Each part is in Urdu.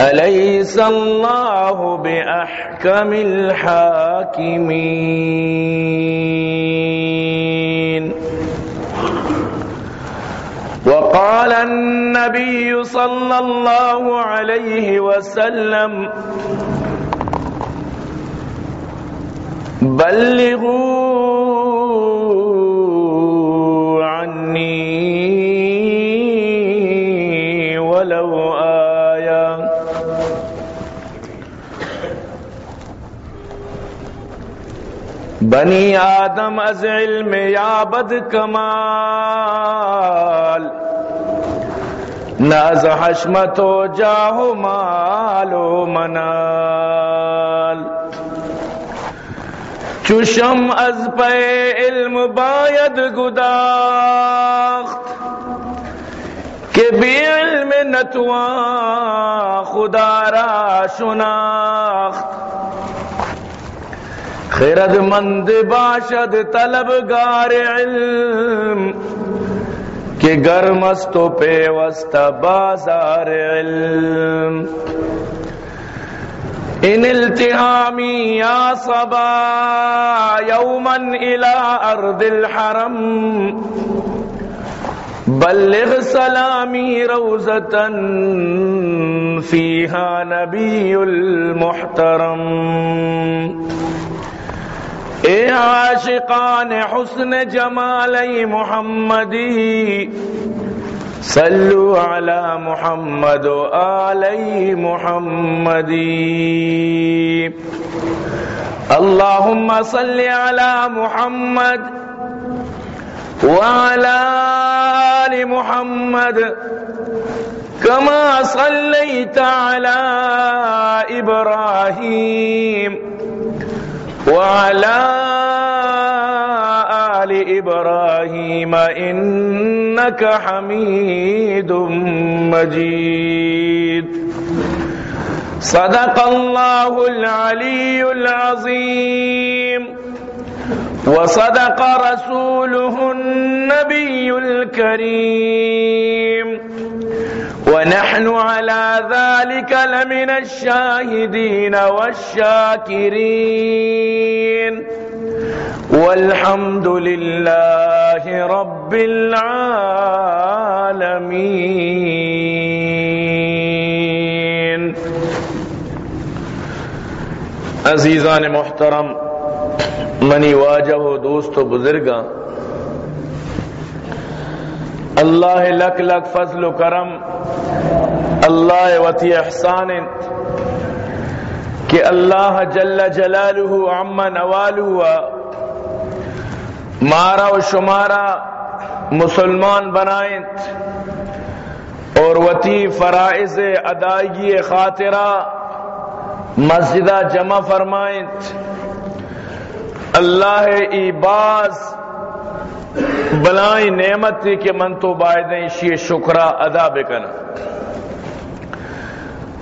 أليس الله بأحكم الحاكمين؟ وقال النبي صلى الله عليه وسلم بلغوا بنی آدم از علم یا بد کمال. ناز حشمت و جاہ و مال و منال. چشم از پے علم باید گداخت. کہ بی علم نتوان خدا را شناخت. خرد مند باشد طلبگار علم، کہ گرمست و پیوست بازار علم۔ ان التهامي يا صبا يوما إلى أرض الحرم، بلغ سلامي روزة فيها نبي المحترم۔ اے عاشقان حسن جمالی محمدی، صلو علی محمد و آلی محمدی۔ اللهم صل على محمد وعلى آل محمد كما صليت على إبراهيم وعلى آل إبراهيم إنك حميد مجيد. صدق الله العلي العظيم. وصدق رسوله النبي الكريم. ونحن على ذلك لمن الشاهدين والشاكرين. والحمد لله رب العالمين. عزیزان محترم، منی واجہ و دوست و بزرگاں، اللہ لک لک فضل و کرم اللہ وتی احسان کہ اللہ جل جلالہ عم نوالہ مارا و شمارا مسلمان بنائیں اور وتی فرائض ادائیگی خاطرہ مسجدہ جمع فرمائیں اللہ ایباز بلائیں نعمت تھی کہ من تو بائدیں شی شکرہ ادا بکن۔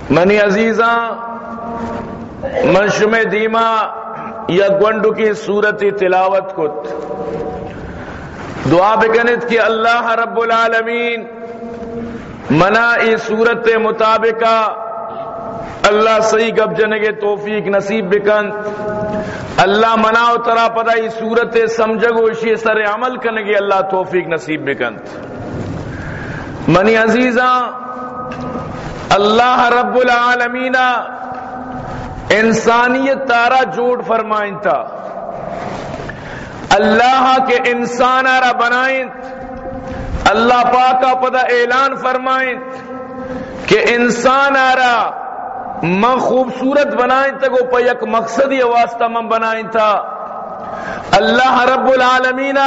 منی عزیزاں منشم دیما یا گونڈو کی صورت تلاوت کت۔ دعا بکنت کہ اللہ رب العالمین منا ای صورت مطابقہ اللہ صحیح گب جنگے توفیق نصیب بکن۔ اللہ منا ترا پدا ای صورت سمجھگو اسی سر عمل کنگے اللہ توفیق نصیب بکن۔ منی عزیزاں، اللہ رب العالمین انسانیت تارا جوڑ فرمائیں تھا اللہ کے انسان آرا بنائیں۔ اللہ پاکا پدا اعلان فرمائیں کہ انسان آرا من خوبصورت بنائیں تک وہ پا یک مقصد یہ واسطہ من بنائیں تھا۔ اللہ رب العالمین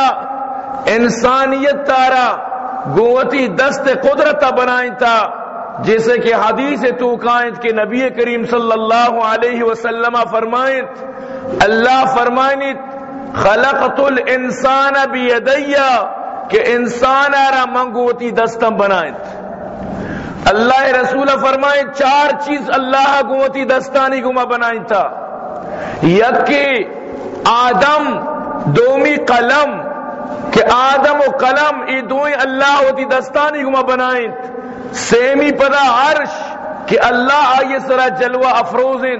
انسانیت تارا گوتی دست قدرت بنائیں تھا، جیسے کہ حدیث تو کائنت کہ نبی کریم صلی اللہ علیہ وسلم فرمائیں۔ اللہ فرمائیں، خلقت الانسان بیدیا، کہ انسان آرا منگوتی دستم بنائیں۔ اللہ رسول فرمائیں چار چیز اللہ گوتی دستانی گما بنائیں تھا۔ یکی آدم دومی قلم، کہ آدم و قلم، ای دوئی اللہ ہوتی دستانی گما بنائیں سیمی پدا عرش، کہ اللہ آئیے سرا جلوہ افروزیں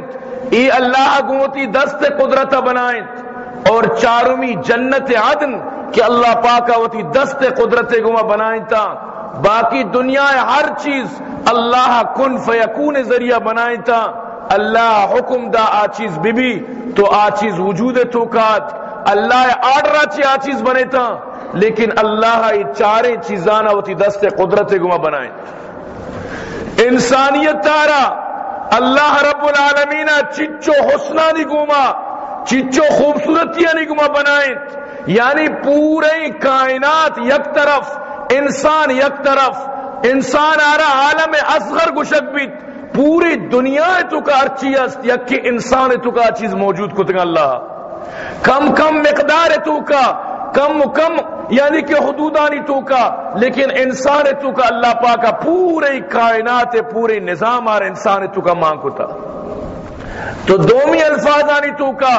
ای اللہ گوتی دست قدرت بنائیں اور چارمی جنت عدن، کہ اللہ پاکا ہوتی دست قدرت گما بنائیں تا باقی دنیا ہر چیز اللہ کن فیکون ذریعہ بنائیں تا۔ اللہ حکم دا آ چیز بی بی تو آ چیز وجود توکات اللہ آڈرہ چی آ چیز بنے تا۔ لیکن اللہ یہ چاریں چیزانا ہوتی دست قدرت گما بنائیں انسانیت تارا، اللہ رب العالمین چچو حسنانی گما چچو خوبصورتیاں نہیں بنائیں یعنی پورے کائنات یک طرف انسان یک طرف، انسان آ رہا عالم اصغر گشک بھی پوری دنیا تو کا ارچی است یک کہ انسان تو کا چیز موجود کتگ اللہ۔ کم کم مقدار تو کا کم کم یعنی کہ حدودانی تو کا لیکن انسان تو کا اللہ پاکا پورے کائنات پورے نظام آر انسان تو کا مانگ ہوتا تو دومی الفاظ آنی تو کا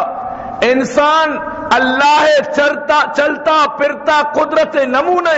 انسان اللہ چلتا چلتا پھرتا قدرت نمونہ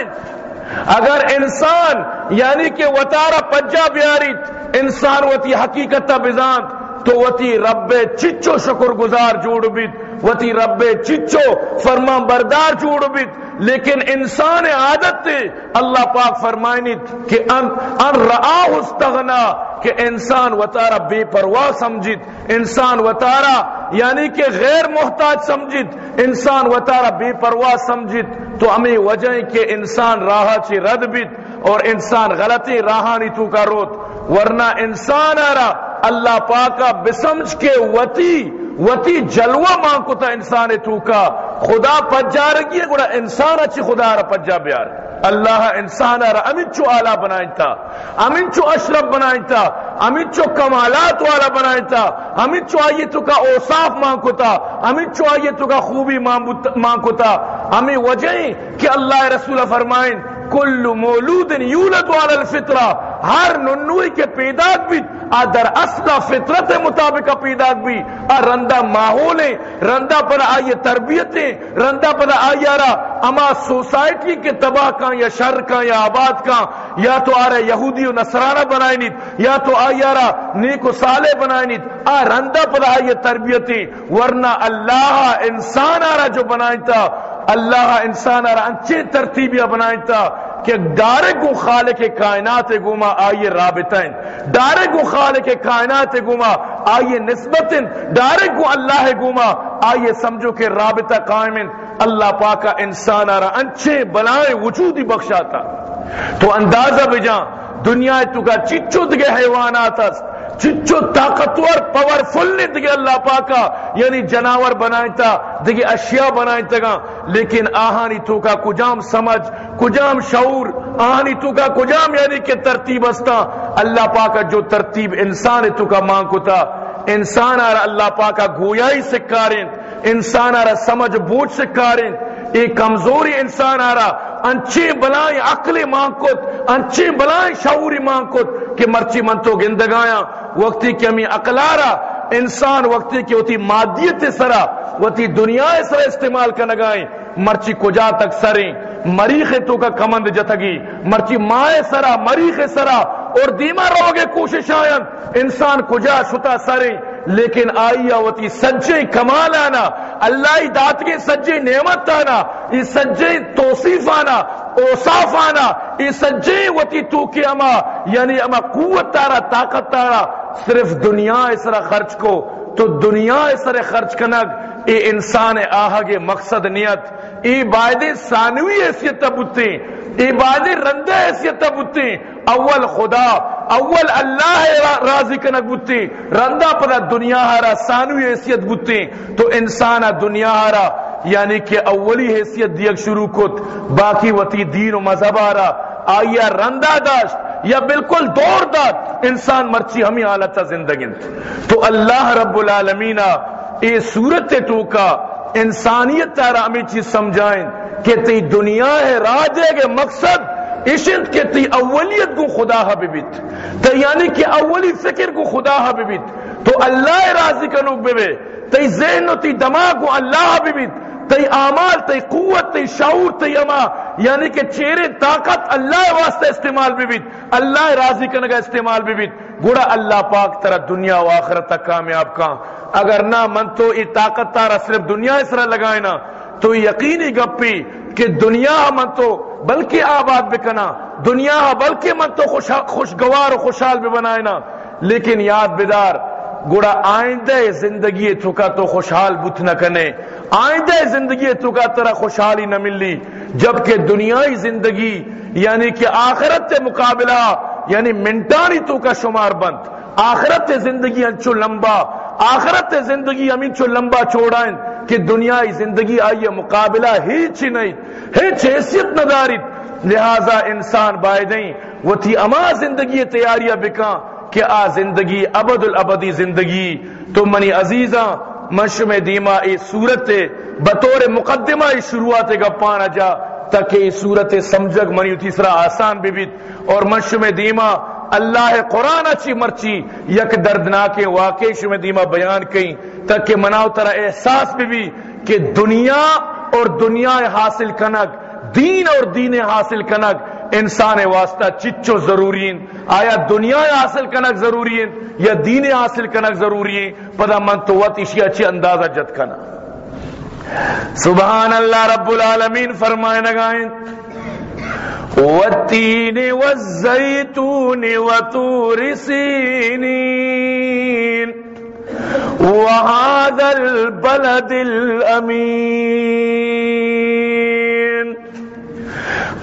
اگر انسان یعنی کہ وطارہ پجا بیاریت انسان وتی حقیقت بزانت تو وتی رب چچو شکر گزار جوڑ بیت وتی رب چچو فرما بردار جوڑ بیت لیکن انسان عادت تے اللہ پاک فرمائنیت کہ ان, ان رآہ استغنا کہ انسان وطارہ بے پرواہ سمجھت انسان وطارہ یعنی کہ غیر محتاج سمجھت انسان وطارہ بے پرواہ سمجھت تو ہمیں وجہ کہ انسان راہ چی رد بیت اور انسان غلطی راہانی تو کا روت۔ ورنہ انسان آرہ اللہ پاکا بسمجھ کے وتی وتی جلوہ ماں کو تا انسان تو کا خدا پجا رگی ہے گوڑا انسان اچھی خدا را پجا بیار۔ اللہ انسان را امین چو آلہ بنائیں تا۔ امین چو اشرف بنائیں تا۔ امین چو کمالات والا بنائیں تا۔ امین چو آئیے تو کا اوصاف ماں کو تا۔ امین چو آئیے تو کا خوبی ماں کو تا۔ ہمیں وجہیں کہ اللہ رسول فرمائیں، کل مولود یولد والا الفطرہ۔ ہر ننوئی کے پیداک بھی در اصلا فطرت مطابق پیداک بھی۔ رندہ ماحولیں، رندہ پر آئیے تربیتیں، رندہ پر آئیے اما سوسائٹی کے تباہ کا یا شر کا یا آباد کا یا تو آ رہے یہودی و نصرانہ بنائیں نیت یا تو آئیے نیک و صالح بنائیں نیت آ رندہ پر آئیے تربیتیں۔ ورنہ اللہ انسان آرہ جو بنائیں تھا اللہ انسان آرہ انچے ترتیبیاں بنائیں تھا کہ دارے کو خالق کائنات گما آئیے رابطین دارے کو خالق کائنات گما آئیے نسبت دارے کو اللہ گما آئیے سمجھو کہ رابطہ قائم اللہ پاکا انسان آ رہا انچے بلائیں وجودی بخشاتا۔ تو اندازہ بجا دنیا تو کا چچو دگے حیوانات چچو طاقتور پاورفل نے دیگه اللہ پاکا یعنی جناور بنائیں تا اشیاء بنائیں تگا لیکن آہانی تو کا کجام سمجھ، کجام شعور، آہانی تو کا کجام یعنی کہ ترتیب استا۔ اللہ پاکا جو ترتیب انسان تو کا ماں کو تھا انسان آرہ اللہ پاکا گویائی سکاریں انسان آرہ سمجھ بوجھ سکاریں ایک کمزوری انسان آرہ انچے بلائیں عقل مانکت انچے بلائیں شعوری مانکت کہ مرچی من تو گندگایا، وقتی کہ ہمیں عقل انسان وقتی کہ ہوتی مادیت سرا وقتی دنیا سرا استعمال کا نگائیں مرچی کجا تک سریں؟ مریخ تو کا کمند جتگی، مرچی مائے سرا، مریخ سرا، اور دیما رہو گے کوشش آئین انسان کجا شتا سریں؟ لیکن آئی وتی سجے کمال آنا، اللہ دات کے سجے نعمت آنا، یہ سجے توصیف آنا، اوصاف آنا، یہ سجے وتی تو کی اما یعنی اما قوت تارا، طاقت تارا، صرف دنیا اسرا خرچ کو، تو دنیا اسرا خرچ کنگ، اے انسان آہا مقصد نیت، اے باید ثانوی حیثیت بوتے اے باید رندہ حیثیت بوتے اول خدا، اول اللہ راضی کنک بوتے رندہ پدا دنیا ہارا ثانوی حیثیت بوتے تو انسان دنیا ہارا یعنی کہ اولی حیثیت دیگ شروع کت۔ باقی وتی دین و مذہب آرا آیا رندہ داشت یا بالکل دور داد۔ انسان مرچی ہمیں حالت زندگی تو اللہ رب العالمین اے صورت تو کا انسانیت تارا ہمیں چیز سمجھائیں۔ کہ تی دنیا ہے راجے کے مقصد اشد کے تی اولیت کو خدا حبیبت تی یعنی کہ اولی فکر کو خدا حبیبت تو اللہ راضی کنوک بے تی ذہن و تی دماغ کو اللہ حبیبت تی آمال تی قوت، تی شعور، تی اما۔ یعنی کہ چہرے، طاقت اللہ واسطے استعمال بھی بیت اللہ راضی کنگا استعمال بھی بیت گوڑا اللہ پاک ترہ دنیا و آخرت تک کامیاب کان اگر نہ من تو ای طاقت تارا صرف دنیا اس طرح لگائے نا تو یقینی گپی کہ دنیا من تو بلکہ آباد بکنا، دنیا بلکہ من تو خوشگوار و خوشحال بھی بنائے لیکن یاد بیدار گوڑا آئندہ زندگی تو کا تو خوشحال بت نہ کنے۔ آئندہ زندگی تو کا ترا خوشحالی نہ ملی۔ جبکہ دنیای زندگی یعنی کہ آخرت مقابلہ یعنی منٹانی تو کا شمار بند۔ آخرت زندگی انچو لمبا، آخرت زندگی امین چو لمبا چھوڑائیں کہ دنیای زندگی آئیے مقابلہ ہیچ ہی نہیں، ہیچ حیثیت نہ دارت لہذا انسان بائدیں وہ تھی اما زندگی تیاریاں بکاں کہ آ زندگی ابد الابدی زندگی۔ تو منی عزیزاں مشم دیما ای صورت بطور مقدمہ ای شروعات کا پانا جا تاکہ ای صورت سمجھگ منی تیسرا آسان بھی بیت۔ اور مشم دیما اللہ قرآن اچھی مرچی، یک دردناک واقع شم دیما بیان کئی تاکہ مناو ترا احساس بھی بھی کہ دنیا اور دنیا حاصل کنک دین اور دین حاصل کنک انسان واسطہ چچو ضروری آیا دنیا حاصل کنک ضروری یا دین حاصل کنک ضروری پدا من تو وط اشی اچھی اندازہ جت کنا۔ سبحان اللہ رب العالمین فرمائے نگائیں والتین والزیتون وطور سینین وهذا البلد الامین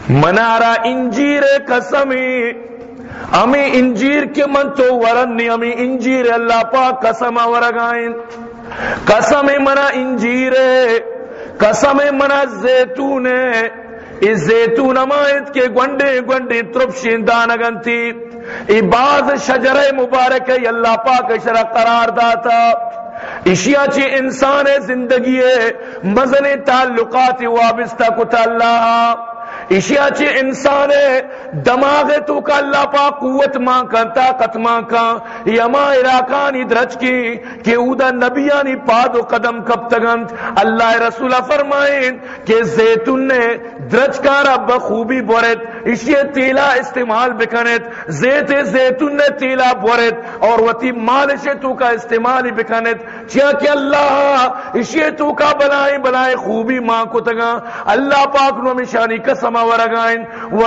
منارا انجیر قسمی ہمیں انجیر کے من تو ورنی ہمیں انجیر اللہ پاک قسم ورگائیں۔ قسم منا انجیر قسم منا زیتون ہے اس زیتون امائت کے گونڈے گونڈے ترپشین دانگنتی ای باز شجر مبارک اللہ پاک شرح قرار داتا۔ اشیا چی انسان زندگی ہے، مزن تعلقات وابستہ کتا اللہ۔ اشیاء چی انسان دماغ تو کا اللہ پاک قوت ماں کا طاقت ماں کا یما علاقانی درج کی کہ اودا نبیانی پاد و قدم کب تگنت اللہ رسول فرمائیں کہ زیتون نے درج کارا بخوبی بورت اشیاء تیلا استعمال بکنت زیت زیتون نے تیلا بورت اور وتی مالش تو کا استعمال بکنت چیا کہ اللہ اشیاء تو کا بلائیں بلائیں خوبی ماں کو تگا اللہ پاک نو مشانی قسم ورگائن و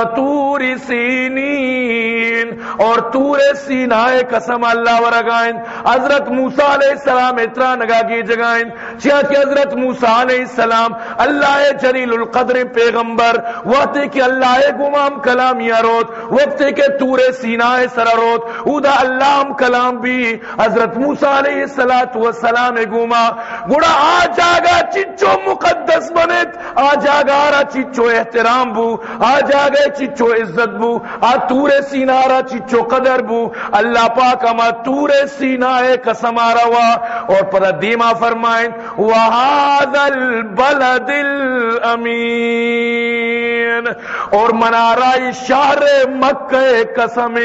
سینین، اور تور سینائے قسم اللہ ورگائن حضرت موسیٰ علیہ السلام اترا نگا کی جگائن چیا کہ حضرت موسیٰ علیہ السلام، اللہ جلیل القدر پیغمبر، وقت کہ اللہ گما ہم کلام یا روت، وقت کے تور سینا سرا روت۔ ادا اللہ کلام بھی حضرت موسیٰ علیہ السلام والسلام گوما۔ گڑا آ جاگا چچو مقدس بنت، آ جاگا را چچو احترام بو، آ جاگا چچو عزت بو، آ تور سینا را چچو قدر بو۔ اللہ پاک اما تور سینا قسم آروا۔ اور پر دیما فرمائیں، وَهَذَا الْبَلَدِ الْأَمِينَ۔ اور منارائی شہر مکہ قسم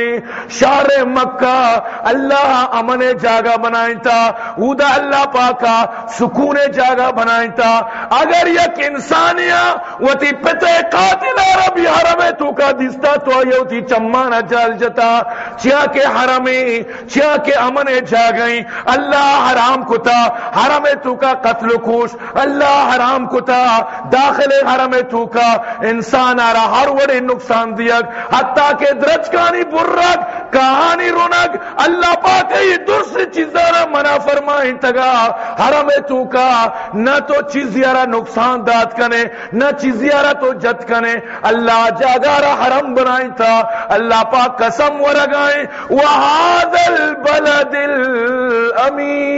شہر مکہ، اللہ امن جاگہ بنائیں اودا اللہ پاکا سکون جاگہ بنائیں اگر یک انسانیہ وتی پتے قاتل عربی حرم تو کا دستا تو آئیو تی چمانا جال جتا۔ چیا کے حرمی، چیا کے امن جاگئیں اللہ حرام کتا، حرم تو کا قتل کوش، اللہ حرام کتا، داخل حرم تو کا انسان آرہ ہر وڑے نقصان دیا حتیٰ کہ درج کانی برک کہانی رونک اللہ پاک یہ دوسری چیزارا منع فرمائیں تگا، حرم تو کا، نہ تو چیزیارا نقصان داد کنے، نہ چیزیارا تو جت کنے، اللہ جاگارا حرم بنائیں تھا اللہ پاک قسم ورگائیں وَهَذَا الْبَلَدِ الْأَمِينَ۔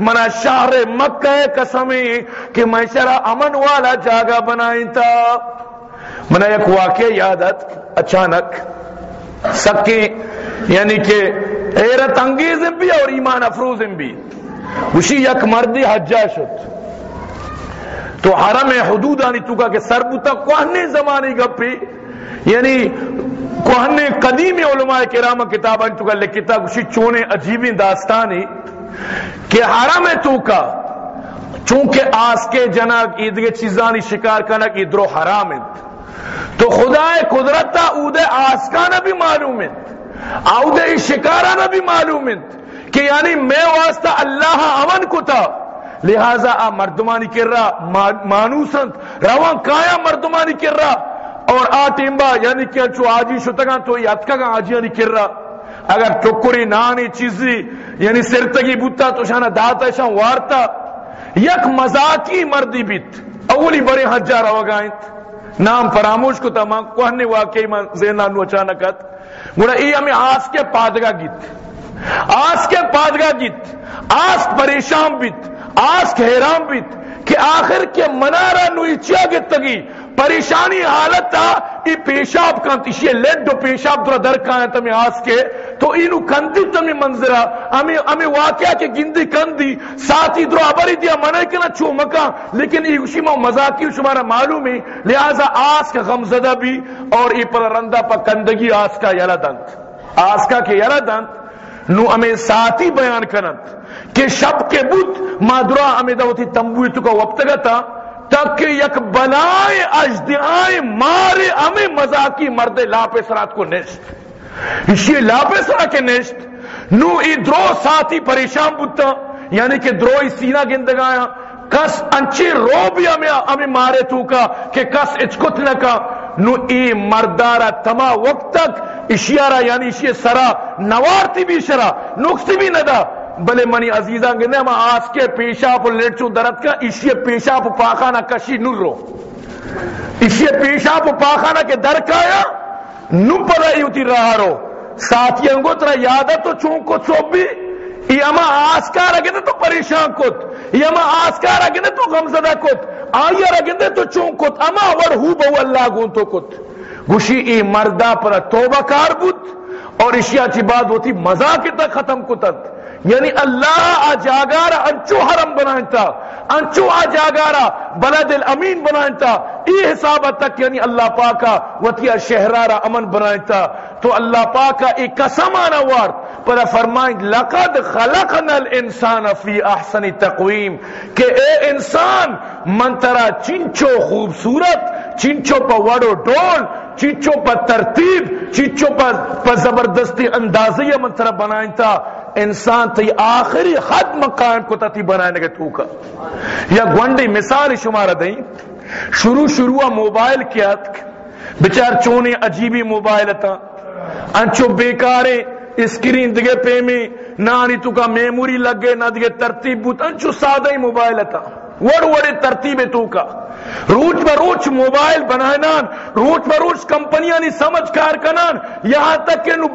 منا شہر مکہ قسمی کہ میں شرع امن والا جاگہ بنائیں تھا منا ایک واقع یادت اچانک سکی یعنی کہ حیرت انگیز بھی اور ایمان افروز بھی۔ وشی یک مردی حجہ شد۔ تو حرم حدود آنی تو کا کہ سربوتا کوہنے زمانی گپی یعنی کوہنے قدیم علماء کرام کتاب آنی تو کا لکھتا کشی چونے عجیبی داستانی کہ حرم تو کا چونکہ آس کے جنگ عیدگے چیزانی شکار کنک ادرو حرام انت تو خدا قدرتا اود آسکانا بھی معلوم انت اود شکارانا بھی معلوم انت کہ یعنی میں واسطہ اللہ امن کتا لہذا آ مردمانی کر رہا مانوسنت روان کایا مردمانی کر رہا اور آ ٹیمبا یعنی کہ چو آجی شتگاں تو یتکا گا آجیانی کر رہا اگر ٹکری نانی، چیزی یعنی سرتگی بوتا تو شانا داتا شان وارتا، یک مزاکی مردی بیت، اولی بڑے حجہ روگائنت نام فراموش کو تما کوہنے واقعی من زینانو اچانکت گوڑا ای ہمیں آس کے پادگا گیت۔ آس کے پادگا گیت۔ آس پریشان بیت۔ آس کے حیران بیت کہ آخر کے منارہ نوی چیا تگی پریشانی حالت تا ای پیشاب کانت اسی لیڈو پیشاب درہ در کانے تمہیں آس کے۔ تو اینو کندی تمہیں منظرہ ہمیں ہمیں واقعہ کے گندی کندی، ساتھی درہ ابری دیا منع کنا چو مکا لیکن ای اسی مو مزاقی شمارا معلوم ہے لہذا آس کا غمزدہ بھی، اور ای پر رندہ پا کندگی آس کا یلا دنت آس کا کے یلا دنت نو ہمیں ساتھی بیان کنت کہ شب کے بود مادرہ ہمیں دوتی تنبوی تو کا وقت گتا۔ تک یک بلائے اجدعائے مارے، ہمیں مزاقی مرد لاپے سرات کو نشت اسی لاپے سرا کے نشت نو ای درو ساتھی پریشان بودتا یعنی کہ درو ای سینہ گندگایا کس انچی رو بھی ہمیں ہمیں مارے تو کا کہ کس اچکت نکا نو ای مردارا تما وقت تک، اشیارا یعنی اشی سرا، نوارتی بھی شرا، نقصی بھی ندا بلے منی عزیزاں گندے ہم آس کے پیشاب لیٹ چو درد کا اسی پیشاب پاخانہ کشی نو رو۔ اسی پیشاب پاخانہ کے در کایا نو پدا یوتی رہا رو۔ ساتھی انگو، ترہ یادہ تو چون کو سوب بھی یہ اما آسکار اگندے تو پریشان کت۔ یہ اما آسکار اگندے تو غمزدہ کت۔ آیا رگندے تو چون کت۔ اما ور ہو بہو اللہ گون تو کت۔ گوشی ای مردہ پر توبہ کار بود۔ اور اشیاء چی بات ہوتی، مزاق تک ختم کتت۔ یعنی اللہ آجاگارا، انچو حرم بنائنتا، انچو آجاگارا، بلد الامین بنائنتا، ای حساب تک یعنی اللہ پاکا وطیا شہرارا امن بنائنتا۔ تو اللہ پاکا ای قسم آنا وارد پر فرمائیں لقد خلقنا الانسان فی احسن تقویم، کہ اے انسان، من ترا چنچو خوبصورت چنچو پا وڑو ڈول چنچو پا ترتیب چنچو پا زبردستی اندازی من ترا بنائنتا انسان تی آخری حد مقام کو تی بنانے کے تو کا یا گونڈی مثال شمارہ دیں۔ شروع شروع موبائل کیا بچار چونے عجیبی موبائل تا۔ انچو بیکارے اسکرین دگے پے پیمی نانی تو کا میموری لگے نہ دگے ترتیب بوت۔ انچو سادہ ہی موبائل تا۔ وڑ وڑے ترتیب تو کا روچ بروچ موبائل بنائنان، روچ بروچ کمپنیاں نی سمجھ کار کنان یہاں تک کہ نو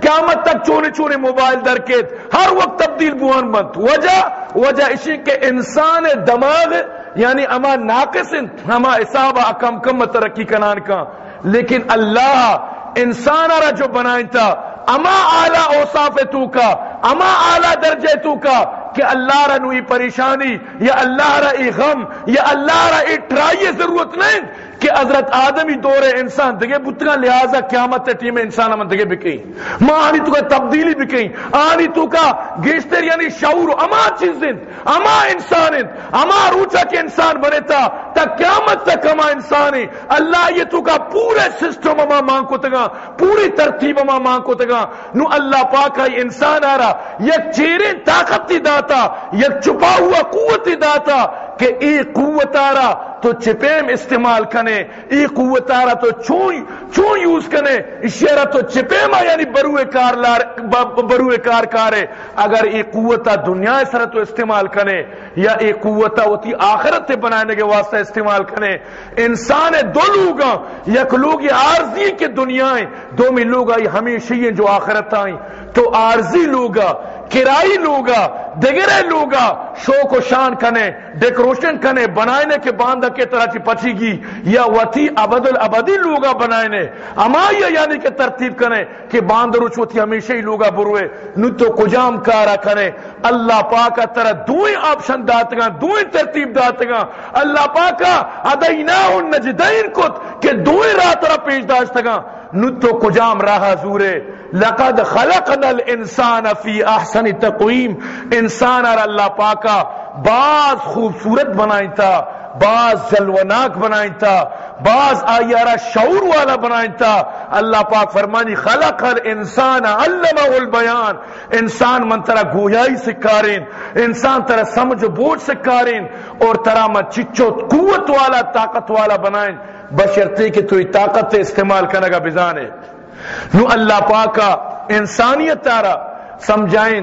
قیامت تک چونے چونے موبائل درکیت۔ ہر وقت تبدیل بوان بنت وجہ وجہ اسی کہ انسان دماغ یعنی اما ناقص، اما حساب کم کم ترقی کنان کا۔ لیکن اللہ انسان را جو بنائیں تھا اما اعلی اوصاف تو کا، اما اعلی درجے تو کا کہ اللہ را پریشانی یا اللہ را غم یا اللہ را ٹرائی ضرورت نہیں۔ حضرت آدمی دور انسان دگے بتگا لہذا قیامت ٹیم انسان من دگے بکئی ماں آنی تو کا تبدیلی بکئی آنی تو کا گیشتر یعنی شعور اما چیزیں۔ اما انسان اما روچا کے انسان بنے تا۔ تا قیامت تک اما انسان ہے اللہ یہ تو کا پورے سسٹم اما ماں کو تگا۔ پوری ترتیب اما ماں کو تگا۔ نو اللہ پاک ہے انسان آ رہا یک چیریں طاقت دی داتا، یک چھپا ہوا قوت دی داتا۔ کہ ای قوت تو چپیم استعمال کنے، ای قوت آرہ تو چون چون یوز کنے اشیرہ تو چپیم یعنی بروے کار لار بروے کار کارے۔ اگر ای قوت دنیا سر تو استعمال کنے، یا ای قوت ہوتی آخرت تے بنانے کے واسطہ استعمال کنے۔ انسان دو لوگا یک لوگ عارضی کے دنیا دو میں لوگا یہ ہمیشہ جو آخرت آئیں۔ تو عارضی لوگا کرائی لوگا دگرے لوگا شوق و شان کنے، ڈیکوریشن کنے، بنائنے کے باندھا کے طرح چی پچی گی، یا وتی ابد الابدی لوگا بنائنے اما یہ یعنی کہ ترتیب کنے، کہ باندھ روچ وتی ہمیشہ ہی لوگا بروے نو تو کجام کارا کنے، اللہ پاکا طرح دوئیں آپشن داتگا دوئیں ترتیب داتگا اللہ پاکا ادیناہ النجدین کت، کہ دوئیں رات را پیش داشتگا نتو تو کجام راہ زورے لقد خلقنا الانسان فی احسن تقویم۔ انسان اور اللہ پاکا بعض خوبصورت بنائی تھا۔ بعض جلوناک بنائی تھا بعض آیارہ شعور والا بنائی تھا اللہ پاک فرمانی، خلق ہر انسان علمہ البیان۔ انسان من ترہ گویائی سکارین، انسان ترہ سمجھ بوجھ سکارین، اور ترہ من چچو قوت والا، طاقت والا بنائیں بشرتے کہ تو طاقت استعمال کرنے کا بزانے نو اللہ پاکا انسانیت تارا، سمجھائیں،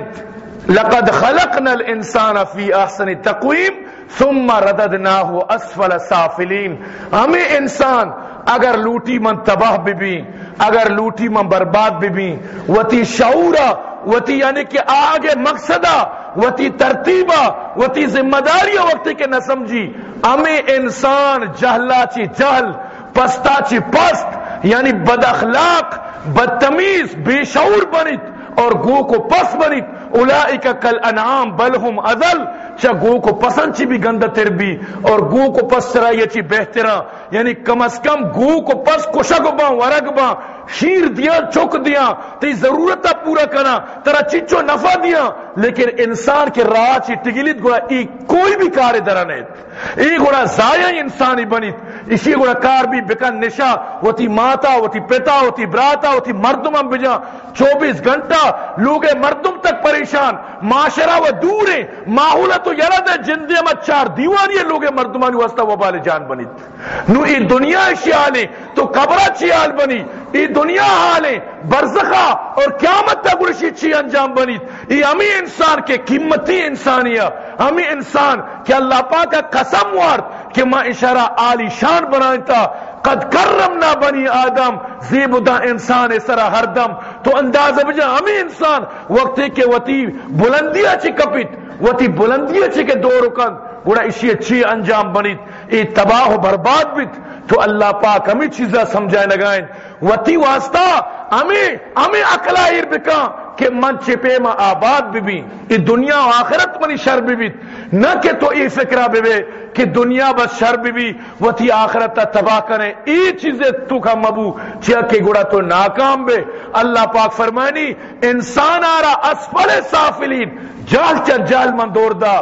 لقد خلقنا الانسان فی احسن تقویم۔ ثم رددناه اسفل سافلین۔ ہمیں انسان اگر لوٹی من تباہ بھی بھی اگر لوٹی من برباد بھی بھی وتی شعورا وتی یعنی کہ آگے مقصدہ، وتی ترتیبہ، وتی ذمہ داری وقت کے نہ سمجھی۔ ہمیں انسان جہلا چی جہل پستا چی پست یعنی بد اخلاق، بدتمیز، بے شعور بنیت اور گو کو پس بنیت۔ اولائک کل انعام بلہم ازل۔ چا گو کو پسند چی بھی گندہ تر بھی، اور گو کو پس سرائیہ چی بہترا یعنی کم از کم گو کو پس کشک باں ورگ باں شیر دیا چوک دیا، تی ضرورت پورا کرنا ترا چچو نفع دیا، لیکن انسان کے راہ چی ٹگلیت گوڑا ای کوئی بھی کار درنیت ای گوڑا زائع انسانی بنیت اسی گوڑا کار بھی بکن نشا وہ تی ماتا، وہ تی پتا، وہ تی براتا، وہ تی مردم ہم بجا۔ چوبیس گھنٹہ لوگ مردم تک پریشان۔ معاشرہ و دور ہیں ماحولہ تو یرد ہے، جندے ہم چار دیوانی ہے لوگ مردمانی واسطہ وہ بال جان بنیت نو ای دنیا شیالیں تو قبرہ چیال بنی۔ ای دنیا حالیں برزخہ اور قیامت تک گرشی چی انجام بنیت ای ہمیں انسان کے قیمتی انسانیہ، ہمیں انسان کہ اللہ پاک کا قسم وارد کہ ما اشارہ آلی شان بنائیں تا قد کرمنا بنی آدم، زیب دا انسان سرا ہر دم، تو انداز بجا ہمیں انسان، وقت کے وتی بلندیاں چی کپیت وتی بلندیاں چی کے دو رکن، گوڑا اسی اچھی انجام بنیت، ای تباہ و برباد بیت تو اللہ پاک ہمیں چیزیں سمجھائے لگائیں۔ وتی واسطہ ہمیں ہمیں اکلائر بکا کہ من چپے ما آباد بھی بھی ای دنیا و آخرت منی شر بھی بھی نہ کہ تو ای فکرہ بھی بھی کہ دنیا بس شر بھی بھی وتی آخرت تباہ کریں۔ ای چیزیں تو کا مبو چیا کہ گڑا تو ناکام بے۔ اللہ پاک فرمانی انسان آرہ اسفل سافلین، جال چا جال من دور دا۔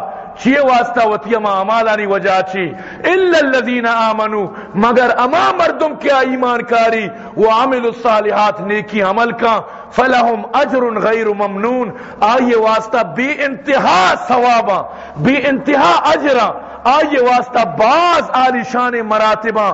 چیئے واسطہ وطیم آمالانی وجہ چی؟ اللہ الذین آمنو، مگر اما مردم کیا ایمان کاری؟ وہ عامل الصالحات، نیکی عمل کا، فلہم اجر غیر ممنون۔ آئیے واسطہ بے انتہا ثوابا بے انتہا اجرا آئیے واسطہ بعض آلی شان مراتبہ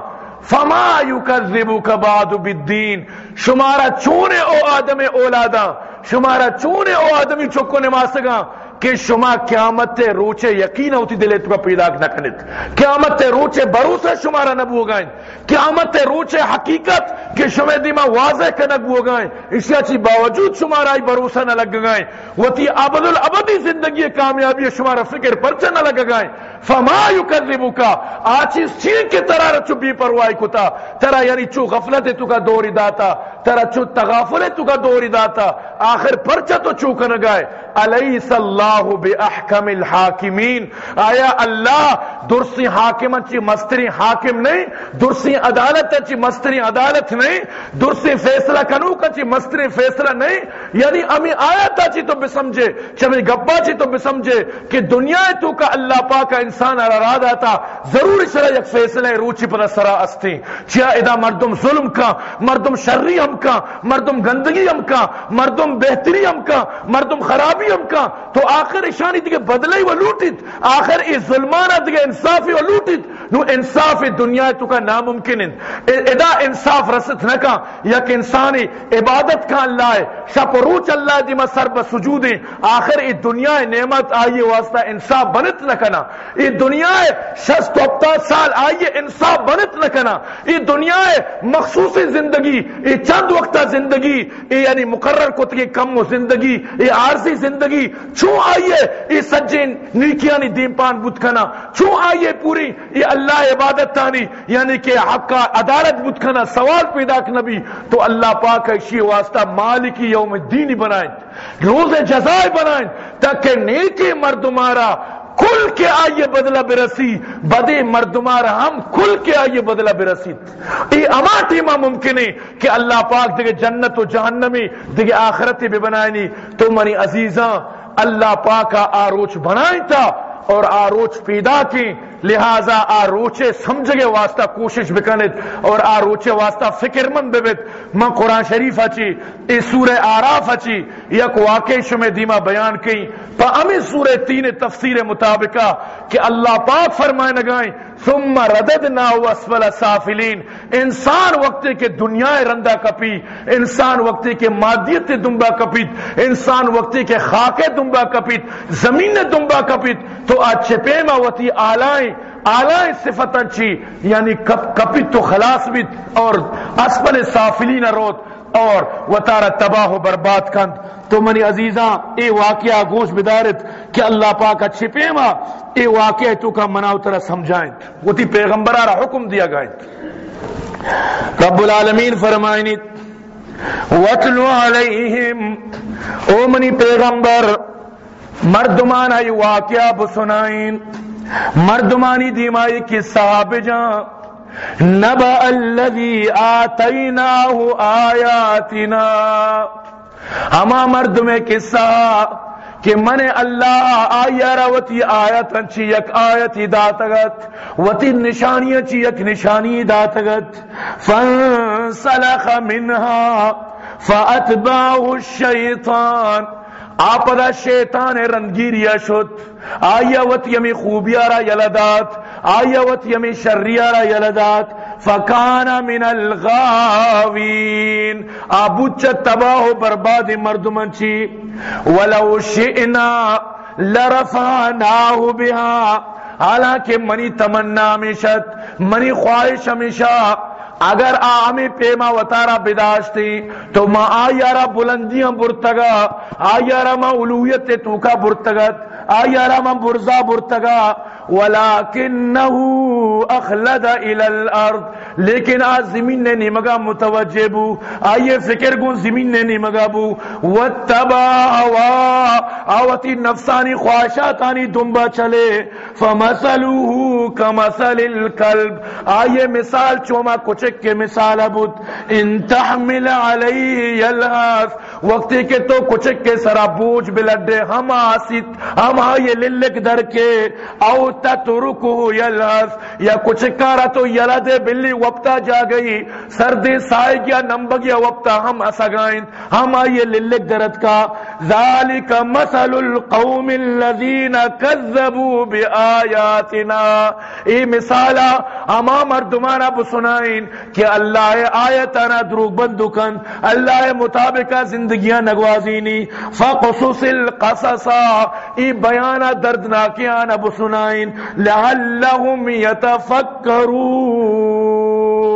فما یکذبک بعد بالدین۔ شمارا چونے او آدم اولادا شمارا چونے او آدمی چکو نماسگا کہ شما قیامت روچے یقین ہوتی دلے تو پیدا نہ کنت قیامت روچے بروسے شمارا نبو گائیں قیامت روچے حقیقت کہ شما دیما واضح کا نبو گائیں اس چی باوجود شمارا ہی بروسہ نہ لگ گائیں وہ تی عبد العبدی زندگی کامیابی شمارا فکر پرچہ نہ لگ گائیں فما یکذبک. آچی چین کے طرح رچو بی پروائی کتا. ترا یعنی چو غفلت تو کا دوری داتا. ترا چو تغافل تو کا دوری داتا، آخر پرچہ تو چو کنگائے علیس اللہ بی احکم الحاکمین۔ آیا اللہ درسی حاکم چی مستری حاکم نہیں، درسی عدالت چی مستری عدالت نہیں، درسی فیصلہ کنو کا چی مستری فیصلہ نہیں۔ یعنی امی آیا تا چی تو بسمجھے چمی گپا چی تو بسمجھے کہ دنیا تو کا اللہ پاک انسان اراد آتا ضرور سرا یک فیصلہ روچی پر سرا استی۔ چیا ادا مردم ظلم کا، مردم شرری ہم امکا، مردم گندگی امکا، مردم بہتری ہم کا مردم خرابی امکا، تو آخر اشانی دیگه بدلے و لوٹت آخر ای ظلمانہ دیگه انصافی و لوٹت نو انصاف دنیا تو کا ناممکن ادا انصاف رست نکا یک انسانی عبادت کا اللہ ہے۔ شپ روچ اللہ دیما سر بسجود آخر ای دنیا نعمت آئیے واسطہ انصاف بنت نکنا ای دنیا شست و سال آئیے انصاف بنت نکنا ای دنیا مخصوص زندگی ای چند وقتہ زندگی ای یعنی مقرر کتگی کم زندگی ای عارضی زندگی۔ چون آئیے ای سجین نیکیانی دین پان بود کنا چون آئیے پوری ای اللہ عبادت تانی یعنی کہ حق کا عدالت بود کنا سوال پیدا کنبی تو اللہ پاک اشی واسطہ مالکی یوم دینی بنائیں، روز جزائے بنائیں، تاکہ نیکی مردمارا کل کے آئیے بدلہ برسی بدے مردمار ہم کل کے آئیے بدلہ برسی ای اما ٹیما ممکن ہے کہ اللہ پاک دیکھے جنت و جہنمی، دیکھے آخرت بھی بنائنی۔ تو منی عزیزاں، اللہ پاک آروچ بنائیں تھا اور آروچ پیدا کی لہذا آروچے سمجھگے واسطہ کوشش بکنت اور آ روچے واسطہ فکر مند ببت من قرآن شریف اچھی اے سورہ آراف اچھی یک واقعی شمع دیما بیان کی پا امی سورہ تین تفسیر مطابقہ کہ اللہ پاک فرمائے نگائیں ثم رددنا اسفل سافلین۔ انسان وقتی کے دنیا رندہ کپی، انسان وقتی کے مادیت دنبا کپیت، انسان وقتی کے خاک دنبا کپیت، زمین دنبا کپیت۔ تو آج چپیما وتی آلائیں آلائیں صفتاں چی یعنی کپیت تو خلاص بیت اور اسفل سافلین روت۔ اور وطارہ تباہ و برباد کند۔ تو منی عزیزاں، اے واقعہ گوش بدارت کہ اللہ پاک اچھے پیما، اے واقعہ تو کا مناو ترہ سمجھائیں۔ وہ تی پیغمبرہ را حکم دیا گائیں رب العالمین فرمائنی وَتْلُ عَلَيْهِمْ۔ او منی پیغمبر مردمان آئی واقعہ بسنائیں۔ مردمانی دیمائی کی صحاب جان نبا الذي آتيناه آياتنا. ہما مرد میں قصہ کہ من اللہ آیا روتی آیت چی یک آیتی داتگت، وتی نشانی چی یک نشانی داتگت. فانسلخ منها فاتباہ الشیطان. آپدا شیطان رنگیریا شد آیا وت یمی خوبیارا یلدات آیا وت یمی شریارا یلدات فکانا من الغاوین. آبوچ تباہ و برباد مردمن چی؟ ولو شئنا لرفعناہ بها حالانکہ منی تمنا ہمیشت منی خواہش ہمیشہ اگر آمی پیما وطارا بداشتی، تو ما آیارا بلندیاں برتگا آیارا ما علویت توکا برتگت آیارا ما برزا برتگا ولکنه اخلد الى الارض لیکن آج زمین نے نمگا متوجہ بو. آئیے فکر گون زمین نے نمگا بو. واتبا ہوا آوتی نفسانی خواہشاتانی دنبا چلے. فمثلوه کمثل الكلب آئیے مثال چوما کچک کے مثال ابود. ان تحمل علیہ یلحاف وقتی کہ تو کچک کے سرا بوجھ بلڈے. ہم آسیت، ہم آئیے للک در کے. او تترکو یلحس یا کچھ کارا تو یلد بلی وقتا جا گئی۔ سردی سائے گیا، نمبر گیا وقتا، ہم اسگائیں ہم آئیے للک درد کا۔ ذالک مثل القوم الذین کذبوا بآیاتنا۔ ای مثالا اما مردمانا بسنائیں کہ اللہ آیتنا دروگ بندو کن۔ اللہ مطابقہ زندگیاں نگوازینی۔ فقصص القصصا۔ ای بیانہ دردناکیانا لعلهم يتفكرون.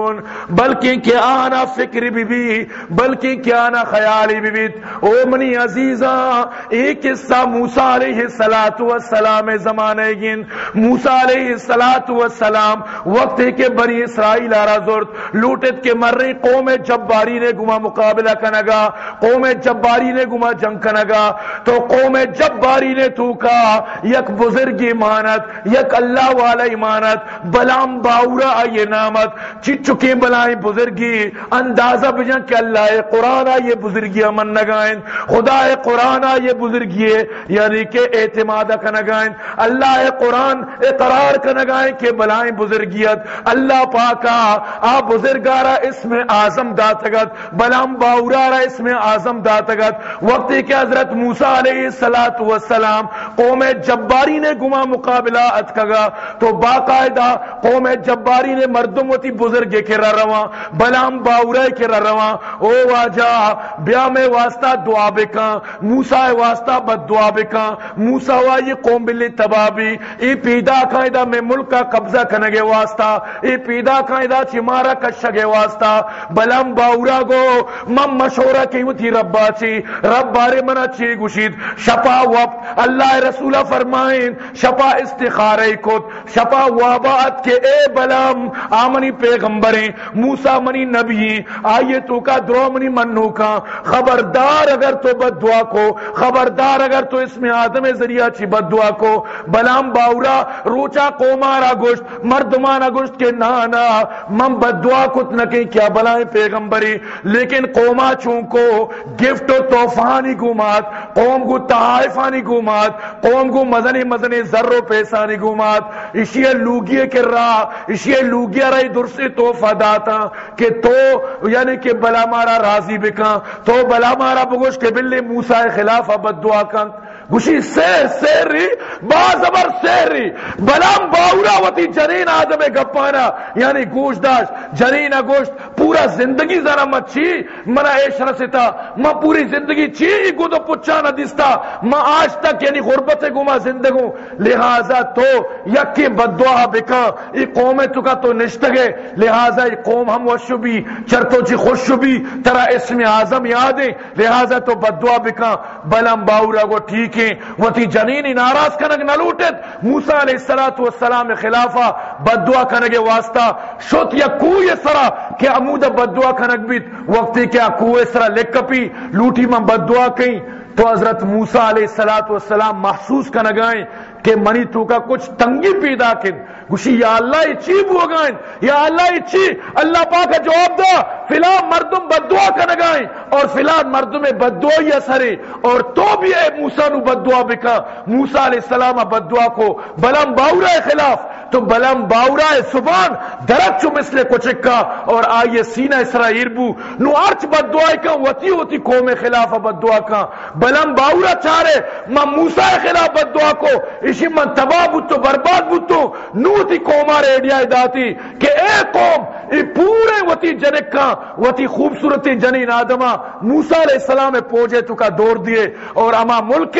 یتفکرون بلکہ کیا آنا فکر بھی بھی بلکہ کیا آنا خیالی بھی بھی او منی عزیزہ ایک قصہ موسیٰ علیہ السلام زمانے گن موسیٰ علیہ السلام وقت ہے کہ بنی اسرائیل آرہ زورت لوٹت کے مر رہی قوم جباری نے گما مقابلہ کنگا قوم جباری نے گما جنگ کنگا تو قوم جباری نے تو کا یک بزرگ ایمانت، یک اللہ والا ایمانت، بلام باورا آئیے نامت۔ چی چکے بلائیں بزرگی؟ اندازہ بجن کہ اللہ قرآن آئیے بزرگی، امن نگائیں خدا قرآن آئیے بزرگی یعنی کہ اعتمادہ کنگائیں اللہ قرآن اقرار کنگائیں کہ بلائیں بزرگیت۔ اللہ پاکا آ بزرگارا اس میں آزم داتگت بلام باورارا اس میں آزم داتگت وقتی کہ حضرت موسیٰ علیہ السلام قوم جباری نے گما مقابلہ اتکگا تو باقاعدہ قوم جباری نے مردم ہوتی بزرگ کے کرا رواں، بلام باورے کے رواں۔ او واجا، بیا میں واسطہ دعا بکا موسا واسطہ بد دعا بکا موسا وا یہ قوم بلی تبابی ای پیدا قاعدہ میں ملک کا قبضہ کنگے واسطہ۔ ای پیدا قاعدہ چمارا کشگے واسطہ۔ بلام باورا گو، مم مشورہ کی تھی ربا چی؟ رب بارے منا چی گشید شپا وقت، اللہ رسول فرمائیں شپا استخارے کت۔ شپا وابات کے اے بلام، آمنی پیغمبر پیغمبریں موسا منی نبی آئیے تو کا درو منی منو کا۔ خبردار اگر تو بد دعا کو، خبردار اگر تو اس میں آدم ذریعہ چی بد دعا کو۔ بلام باورا، روچا کومارا گوشت مردمانا گوشت کے نانا۔ من بد دعا کت نکیں کیا بلائیں پیغمبری لیکن قوما چونکو، گفٹ و توفانی گومات، قوم کو تحائفانی گومات، قوم کو مزنی مزنی ذر و پیسانی گومات۔ اسی لوگیے کے راہ اسی لوگیا رہی در سے توفہ داتا کہ تو یعنی کہ بلا مارا راضی بکا تو بلا مارا بگوش کے بلے موسیٰ خلاف بد دعا کن گوشی سیر سیر ری با زبر سیر بلام باورا وتی جنین آدم گپانا یعنی گوشت داشت، جنین گوشت، پورا زندگی ذرا مت چی؟ منا ایش رستا ما پوری زندگی چی گو تو پچا نہ دستا ما آج تک یعنی غربت گما زندگوں لہذا تو یکی بدعا بکا، ای قوم تو کا تو نشتگے. لہذا ای قوم ہم وشو بھی چرتو چی خوش بھی ترا اسم اعظم یادیں. لہذا تو بدعا بکا، بلام باورا گو ٹھیک ہیں وتی جنینی ناراض کنگ نہ لوٹت۔ موسیٰ علیہ السلام والسلام خلافہ بدعا کنگ واسطہ شوت یا کوئی سرا کہ امود بدعا کنگ بیت وقتی کیا کوئی سرا لکھ پی لوٹی من بدعا کیں۔ تو حضرت موسی علیہ السلام والسلام محسوس کنگائیں کہ منی تو کا کچھ تنگی پیدا کن۔ گوشی، یا اللہ اچھی چی گائیں؟ یا اللہ اچھی اللہ پاک جواب دا فلان مردم بدعا کنگائیں اور فلان مردم بدعا یا سرے۔ اور تو بھی اے موسیٰ نو بدعا بکا۔ موسیٰ علیہ السلام بدعا کو بلم باورہ خلاف۔ تو بلم باورا سبان درک چو مثل کچکا اور آئیے سینہ اسرائیل بو، نو ارچ بدعا کا، وتی ہوتی قوم خلاف بدعا کا۔ بلم باورا چارے، ما موسیٰ خلاف بدعا کو، اسی من تباہ بوتو برباد بوتو نو تی قوما ریڈیا داتی، کہ اے قوم، ای پورے وتی جنکا وتی خوبصورتی جنین آدما موسیٰ علیہ السلام پوجے تو کا دور دیے اور اما ملک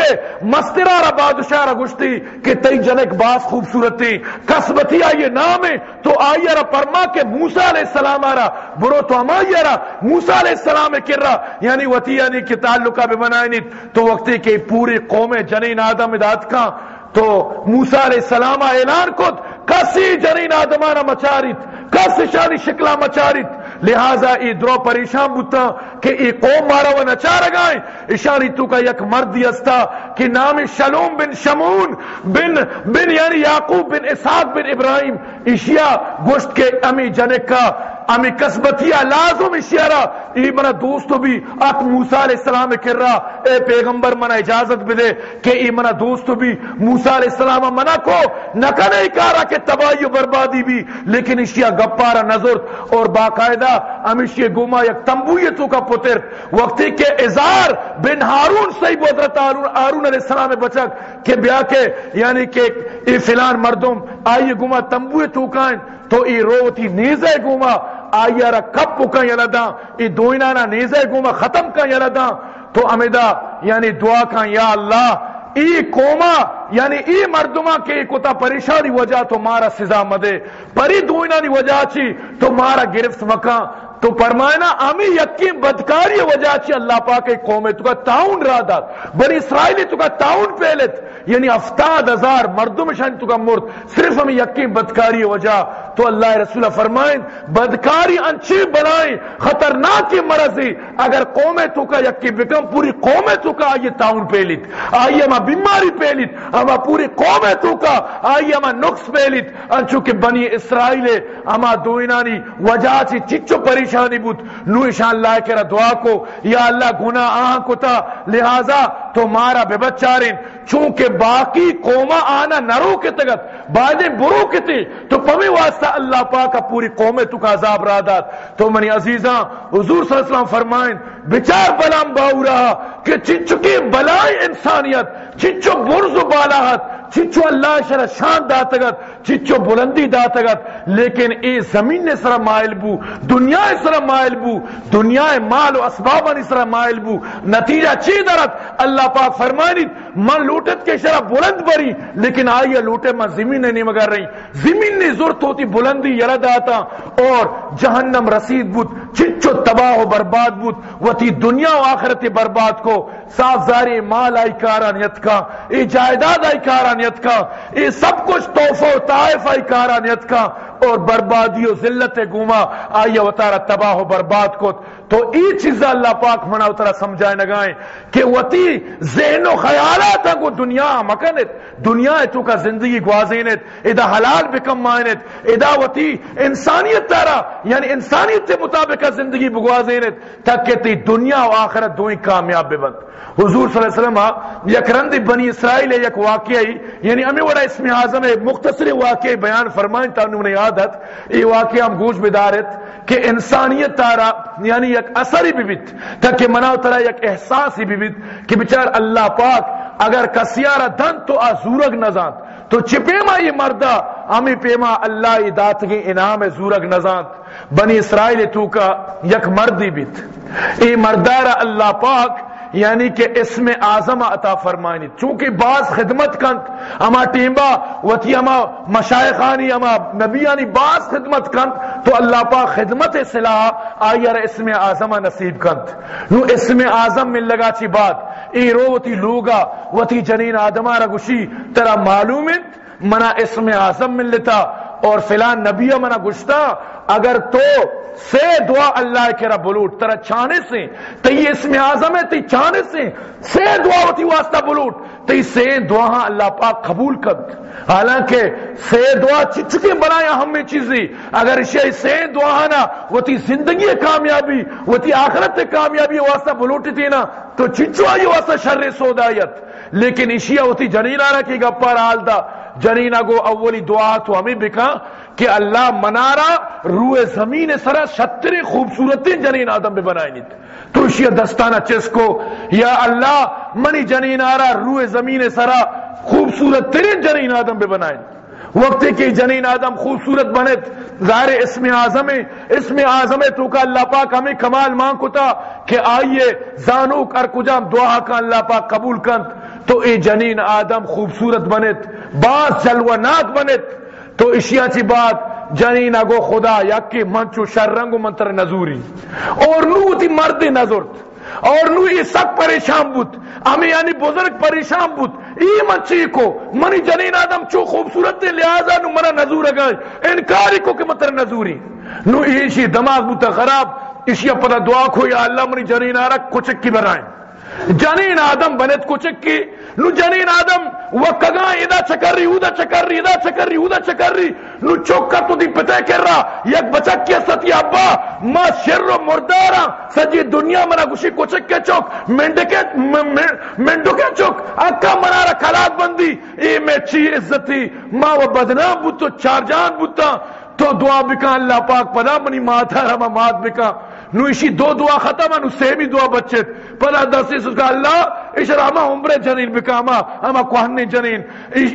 مسترہ را بادشاہ را گشتی، کہ تی جنک باس خوبصورتی قسمتی آئیے نام ہے، تو آئیے را پرما کے موسیٰ علیہ السلام آرا، برو تو ہم آئیے را موسیٰ علیہ السلام کر رہا یعنی وتی یعنی کہ تعلقہ بنائنی تو وقتی کہ پوری قوم جنین آدم اداد کا، تو موسیٰ علیہ السلام اعلان کت، کسی جنین آدمانا مچاریت، کسی شانی شکلہ مچاریت لہذا ای درو پریشان بوتا کہ ای قوم مارا و نچار گائیں۔ اشاری تو کا یک مردی استا کہ نام شلوم بن شمون بن بن یعنی یعقوب بن اسحاق بن ابراہیم۔ اشیا گوشت کے امی جنک کا امی کسبتیا لازم اشیارا ای منا دوستو بھی ات موسیٰ علیہ السلام کر رہا اے پیغمبر منا اجازت بدے کہ ای منا دوستو بھی موسیٰ علیہ السلام منا کو نکنے کارا کہ تباہی و بربادی بھی. لیکن اشیا گپارا نظر اور باقاعدہ امیشی گوما یک تنبویتو کا پتر. وقتی کہ ازار بن ہارون صحیح حضرت آرون علیہ السلام بچک کہ بیا کے یعنی کہ ای فلان مردم آئیے گوما تنبویتو کائن تو ای روتی نیزے گوما آئیے را کپ پکا یلدا ای دوئنانا نیزے گوما ختم کا یلدا تو امیدہ یعنی دعا کان یا اللہ، ای کوما یعنی ای مردمہ کے کتا پریشانی وجہ تو مارا سزا مدے۔ پری دوئنانی وجہ چی، تو مارا گرفت مکان تو فرمائنا امی یقین بدکاری وجہ چی، اللہ پاک قوم تو کا تعاون را داد۔ بنی اسرائیلی تو کا تعاون پہلت۔ یعنی افتاد ہزار مردم شان تو کا مرد. صرف ہمیں یقین بدکاری وجہ. تو اللہ رسول فرمائیں بدکاری انچی بنائیں خطرناک مرضی. اگر قوم تو کا یقین بکم، پوری قوم تو کا آئیے تعاون پہلت آئیے ہما بیماری پہلت ہما پوری قوم تو کا آئیے ہما نقص پہلت انچو کہ بنی اسرائیل، ہما دوینانی وجہ چی چچو پریشانی بود. نو اشان اللہ کرا دعا کو، یا اللہ گناہ آہاں کو تا. لہذا تو مارا بے بچارین. چونکہ باقی قوما آنا نرو کے تگت بعدیں برو کے تی تو پمی واسطہ اللہ پاکا پوری قومے تو کا عذاب را داد۔ تو منی عزیزاں، حضور صلی اللہ علیہ وسلم فرمائیں، بچار بلام باو رہا کہ چچکی بلائی انسانیت چچو برز و بالاحت چچو اللہ شرح شان داتگت چچو بلندی داتگت لیکن اے زمین نے سر مائل بو، دنیا سر مائل بو، دنیا مال و اسبابا سر مائل بو، نتیجہ چی درد؟ اللہ پاک فرمانی من لوٹت کے شرح بلند بری، لیکن آئیے لوٹے من زمین نے نہیں مگر رہی۔ زمین نے ضرورت ہوتی بلندی یرد آتا اور جہنم رسید بود، چچو تباہ و برباد بود و تی دنیا و آخرت برباد کو۔ صاف زاری، مال آئی کارانیت کا ای جائداد آئی کارانیت کا۔ ای سب کچھ توفہ و طائف آئی کارانیت کا اور بربادی و ذلت گوما آئیے وطارہ تباہ و برباد کو تو ای چیز اللہ پاک منا اترا سمجھائے نگائیں کہ وتی ذہن و خیالات کو دنیا مکنت دنیا تو کا زندگی گوازینت ادا حلال بکم مائنت ادا وتی انسانیت تارا یعنی انسانیت کے مطابق زندگی بگوازینت تک کہ تی دنیا و آخرت دوئی کامیاب ببند۔ حضور صلی اللہ علیہ وسلم یک رند بنی اسرائیل، یک واقعی یعنی امی وڑا اسم اعظم مختصر واقعی بیان فرمائیں تا انہوں نے عادت یہ واقعہ ہم گوش بدارت کہ انسانیت تارا یعنی یک اثر ہی بیت، تاکہ مناو ترا یک احساس ہی بیت کہ بچار اللہ پاک اگر کسیارا دن تو آزورگ نزانت تو چپیما یہ مردہ امی پیما اللہ دات کی انعام زورگ نزانت بنی اسرائیل تو کا یک مردی بیت۔ ای مردارا اللہ پاک یعنی کہ اسم اعظم عطا فرمائنی۔ چونکہ بعض خدمت کنت اما ٹیمبا، وتی اما مشایخانی، اما نبیانی بعض خدمت کنت تو اللہ پاک خدمت صلاح آئیر اسم اعظم نصیب کنت نو اسم اعظم من لگا چی بات۔ ای رو وتی لوگا، وتی جنین آدمہ را گوشی، ترا معلومت، منا اسم اعظم من لتا اور فلان نبی منا گشتا اگر تو سے دعا اللہ کے رب بلوٹ ترا چانے سے تی اسم اعظم ہے تی چانے سے سے دعا ہوتی واسطہ بلوٹ۔ تی سے دعا ہاں اللہ پاک قبول کر۔ حالانکہ سے دعا چچکے بنایا ہمیں چیزی اگر اسے سے دعا ہاں نا، وہ تی زندگی کامیابی، وہ تی آخرت کامیابی واسطہ بلوٹی تھی نا، تو چچو آئی واسطہ شر سودایت لیکن اشیاء ہوتی جنینہ کی گپا رال دا۔ جنینہ گو اولی دعا تو ہمیں بکا۔ کہ اللہ منارا روح زمین سرا ستر خوبصورت جنین آدم میں بنائیں نیت تو اشیاء دستانہ چس کو یا اللہ منی جنین آرا روح زمین سرا خوبصورت ترین جنین آدم میں بنائیں وقت کی جنین آدم خوبصورت بنت ظاہر اسم اعظم اسم اعظم تو کا اللہ پاک ہمیں کمال مانگ کتا کہ آئیے زانو کر کجام دعا کا اللہ پاک قبول کنت تو اے جنین آدم خوبصورت بنت باز جلوانات بنت تو اشیا چی بات جنین اگو خدا، یکی منچو شرنگو منتر نزوری. اور نو تی مرد نظرت اور نو یہ سب پریشان بود. ہمیں یعنی بزرگ پریشان بود. ای منچی کو؟ منی جنین آدم چو خوبصورت دے لہذا نو منا نظور اگا انکاری کو کہ منتر نزوری. نو ایشی دماغ بوتا خراب. اسی پتہ دعا کو، یا اللہ منی جنین آرہ کچک کی بنائیں جنین آدم بنت کچکی نو جنین آدم وکگا ادا چکر ری اودا چکر ری ادا چکر ری اودا چکر ری نو چوکا تو دی پتہ کر رہا یک بچک کیا ستی ابا ما شر و مردارا، سجی دنیا منا گوشی کچک کے چوک منڈے کے منڈو کے چوک، اکا منا را کلاد بندی، اے میں چی عزتی، ما و بدنام بوتو چار جان بوتا، تو دعا بکا، اللہ پاک پدا منی ماتا رما مات بکا۔ نو اسی دو دعا ختم نو سیمی دعا بچت پدا دستی سکا اللہ اشار عمر جنین بکا اما کوہنی جنین۔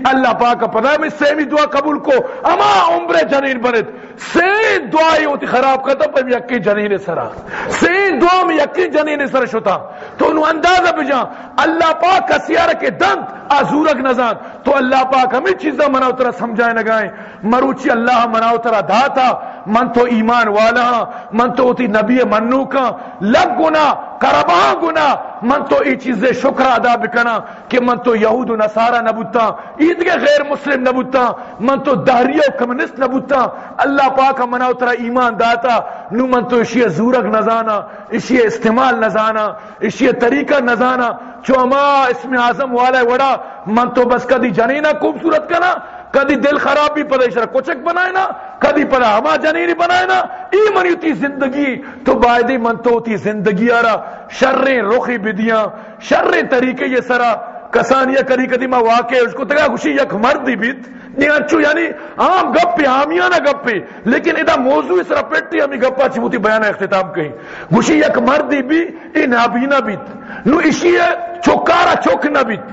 اللہ پاک پدا میں سیمی دعا قبول کو۔ اما عمر جنین بنت سی دعائی ہوتی خراب کرتا پر یکی جنین سرا۔ سی دعا میں یکی جنین سر شتا۔ تو نو اندازہ بجا اللہ پاک کا سیارہ کے دنت آزورک نزان۔ تو اللہ پاک ہمیں چیزا مناو ترہ سمجھائے نگائیں۔ مروچی اللہ مناو ترہ داتا۔ من تو ایمان والا ہاں، من تو ہوتی نبی منو کا ہاں۔ لگ گنا کربا گنا من تو ای چیزیں شکر ادا بکنا کہ من تو یہود و نصارہ نبوتا عید کے غیر مسلم نبوتا من تو دہری و کمنسٹ نبوتا اللہ پاک منا اترا ایمان داتا۔ نو من تو اشیاء زورک نزانا اشیاء استعمال نزانا اشیاء طریقہ نزانا۔ چو اما اسم اعظم والا وڑا، من تو بس کدی جنینا خوبصورت کنا۔ کدی دل خراب بھی پڑے اشرا کوچک بنائے نا، کدی پڑا ہما جنینی بنائے نا۔ ای منی تی زندگی، تو بائدی من تو تی زندگی آرا۔ شریں رخی بدیاں، شریں طریقے یہ سرا۔ کسانیہ کری کدی ما واقع اس کو تگا خوشی یک مردی بیت نیانچو یعنی عام گپے عامیانہ گپے۔ لیکن ادا موضوع اس طرح پیٹتی ہمیں گپا چموتی بیانہ اختتام کہیں۔ گوشی یک مردی بھی ای نابینا بیت نو اسی چوکارا چوک نہ بیت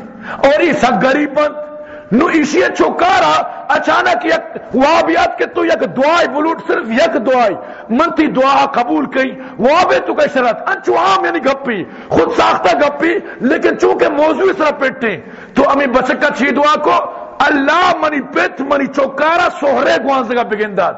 اور ای سگری پند نو اسی چوکارا، اچانک یک وابیات کے تو یک دعائی بلوٹ، صرف یک دعائی۔ منتی دعا قبول کی وابے تو کا شرط۔ انچو عام یعنی گپی، خود ساختہ گپی، لیکن چونکہ موضوع اس طرح پیٹتے تو ہمیں بچکا چھی دعا کو، اللہ منی پیت منی چوکارا سوہرے گوانزے کا بگندات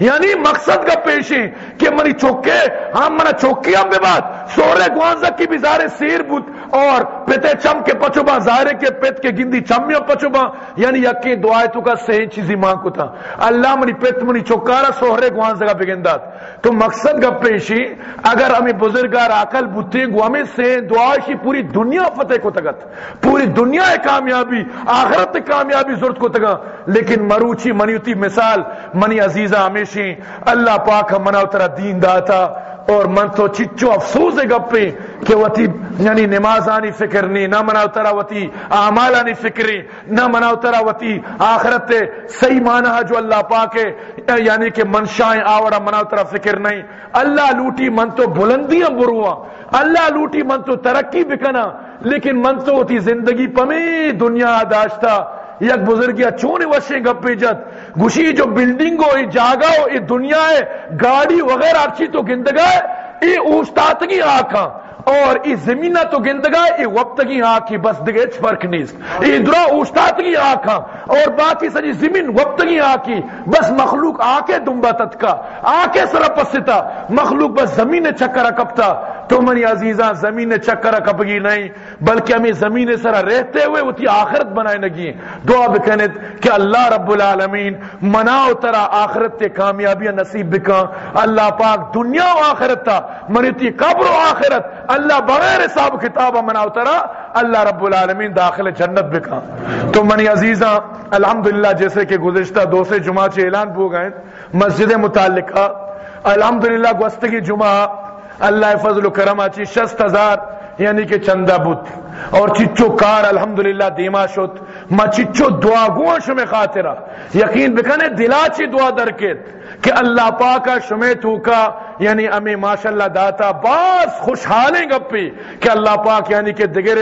یعنی مقصد کا پیشی کہ منی چوکے، ہم منا چوکی ہم بے بات سوہرے گوانزہ کی بھی سیر بود۔ اور پیتے چم کے پچوبا زارے کے پیت کے گندی چمیوں پچوبا یعنی یکی دعائے تو کا صحیح چیزی ماں کو تھا۔ اللہ منی پیت منی چوکارا سوہرے گوانزے کا بگندات۔ تو مقصد کا پیشی، اگر ہمیں بزرگار عقل بوتے گو، ہمیں سے دعائشی پوری دنیا فتح کو تگت۔ پوری دنیا کامیابی، آخرت کامیابی ضرورت کو تگا۔ لیکن مروچی، منیوتی مثال، منی عزیزہ، ہمیشہ اللہ پاک منا اترا دین داتا۔ اور من تو چچو افسوس گپے کہ وتی یعنی نماز آنی فکر نہیں نہ منا اترا وتی اعمال آنی فکری نہ منا اترا وتی آخرت صحیح معنی جو اللہ پاک ہے یعنی کہ منشائیں آوڑا منا اترا فکر نہیں۔ اللہ لوٹی من تو بلندیاں بروا اللہ لوٹی من تو ترقی بکنا، لیکن من تو ہوتی زندگی پمی دنیا داشتا یک بزرگیا چون وشیں گپے جت۔ گوشی جو بلڈنگ ہو، یہ جاگا ہو، یہ دنیا ہے، گاڑی وغیرہ اچھی تو گندگا ہے، یہ اوستاتگی آکھاں اور ای زمینہ تو گندگا ای وقتگی آنکھی بس دگے فرق نہیں ای درہ اوستاتگی آنکھا اور باقی سجی زمین وقتگی آنکھی بس مخلوق آکے دنبا تتکا۔ آکے سر پستا مخلوق بس زمین چکر کپتا۔ تو منی عزیزاں، زمین چکر کپگی نہیں۔ بلکہ ہمیں زمین سر رہتے ہوئے وہ تی آخرت بنائے نگی۔ دعا بکنت کہ اللہ رب العالمین مناو ترا آخرت تے کامیابی نصیب بکا اللہ پاک دنیا و آخرت تا۔ منی تی قبر و آخرت۔ اللہ بغیر حساب کتاب منا اترا، اللہ رب العالمین داخل جنت بکا۔ تو منی عزیزاں الحمدللہ جیسے کہ گزشتہ دو سے جمعہ چے اعلان بو گئے، مسجد متعلقہ، الحمدللہ گوستگی جمعہ، اللہ فضل و کرم اچھی شست ہزار یعنی کہ چندہ بت۔ اور چچو کار، الحمدللہ دیما شد، ما چچو دعا گوان شمی خاطرہ۔ یقین بکنے، دلا چی دعا درکت کہ اللہ پاکا شمی توکا یعنی امی ماشاءاللہ داتا باز خوشحالیں گپی کہ اللہ پاک یعنی کہ دگر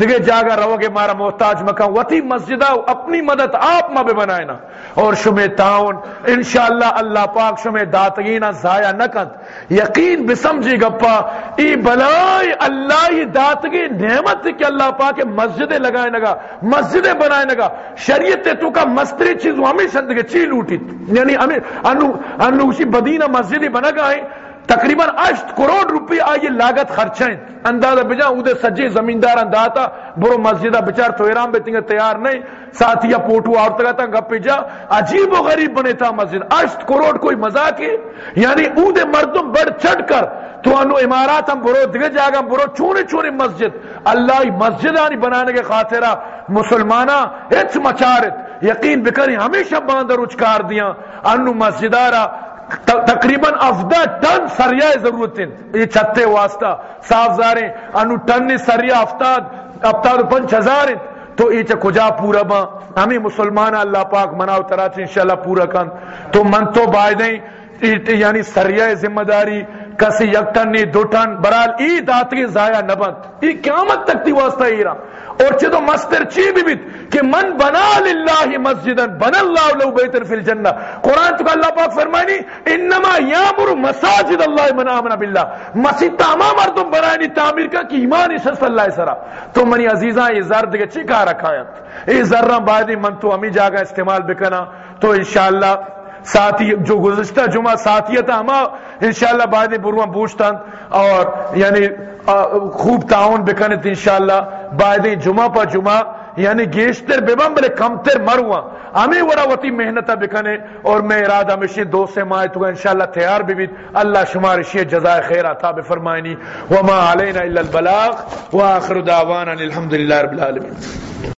دگر جاگا رہو گے، مارا محتاج مکان وتی مسجدہ اپنی مدد آپ ما بے بنائنا۔ اور شمی تاؤن انشاءاللہ اللہ پاک شمی داتگینا ضائع نکت یقین بسمجی گپا، ای بلائی اللہ ہی داتگی نعمت کہ اللہ پاک مسجدیں لگائے نگا، مسجدیں بنائے نگا۔ شریعت تو کا مستری چیز ہمیں شندگے چی لوٹی یعنی ہمیں انو انو اسی بدینہ مسجدی بنا گئے۔ تقریباً اشت کروڑ روپی آئی لاگت خرچیں۔ اندازہ بجا، اودے سجے زمیندار انداتا، برو مسجدہ بچار تو ایران بے تنگے تیار نہیں۔ ساتھیا پوٹو آورتا گا تا گپی جا۔ عجیب و غریب بنے تھا مسجد۔ اشت کروڑ کوئی مزاق ہے؟ یعنی اودے مردم بڑھ چڑھ کر تو انو امارات ہم برو دیگر جاگا برو چونے چونے مسجد۔ اللہ مسجد آنی بنانے کے خاطرہ مسلمانہ اچ مچارت۔ یقین بکنی ہمیشہ باندر اچکار دیا۔ انو مسجدارا تقریباً افدا ٹن سریا ضرورت یہ چھتے واسطہ صاف زاریں. انو ٹن سریا افتاد افتاد پنچ ہزار تو یہ کجا پورا با ہمیں مسلمان اللہ پاک مناو تراچ انشاءاللہ پورا کن. تو من تو بائدیں یعنی سریہ ذمہ داری، کسی یک ٹن نہیں دو ٹن، برال، ای داتگی ضائع نبند. ای قیامت تک تی واسطہ ایرا اور چھ مستر چی بھی بیت کہ من بنا للہ مسجدا، بنا اللہ لو بیتن فی الجنہ۔ قرآن تو اللہ پاک فرمانی انما یامر مساجد اللہ من آمنا باللہ۔ مسجد تمام مردم بنانی تعمیر کا کہ ایمان اس اللہ سرا۔ تو منی عزیزاں، یہ زرد کے چی کہا رکھا ہے؟ یہ ذرہ بعدی من تو امی جاگا استعمال بکنا۔ تو انشاءاللہ ساتھی جو گزشتہ جمعہ ساتھیت ہما، انشاءاللہ بعد بروان بوشتن اور یعنی خوب تعاون بکنت انشاءاللہ۔ بعد جمعہ پا جمعہ یعنی گیشتر ببن بلے کمتر مروا ہمیں وڑا وطی محنتہ بکنے اور میں ارادہ مشی دو سے مائے تو انشاءاللہ تیار بھی بیت اللہ شمار شیئے جزائے خیر عطا بفرمائنی۔ وما علینا الا البلاغ۔ وآخر دعوانا الحمدللہ رب العالمین۔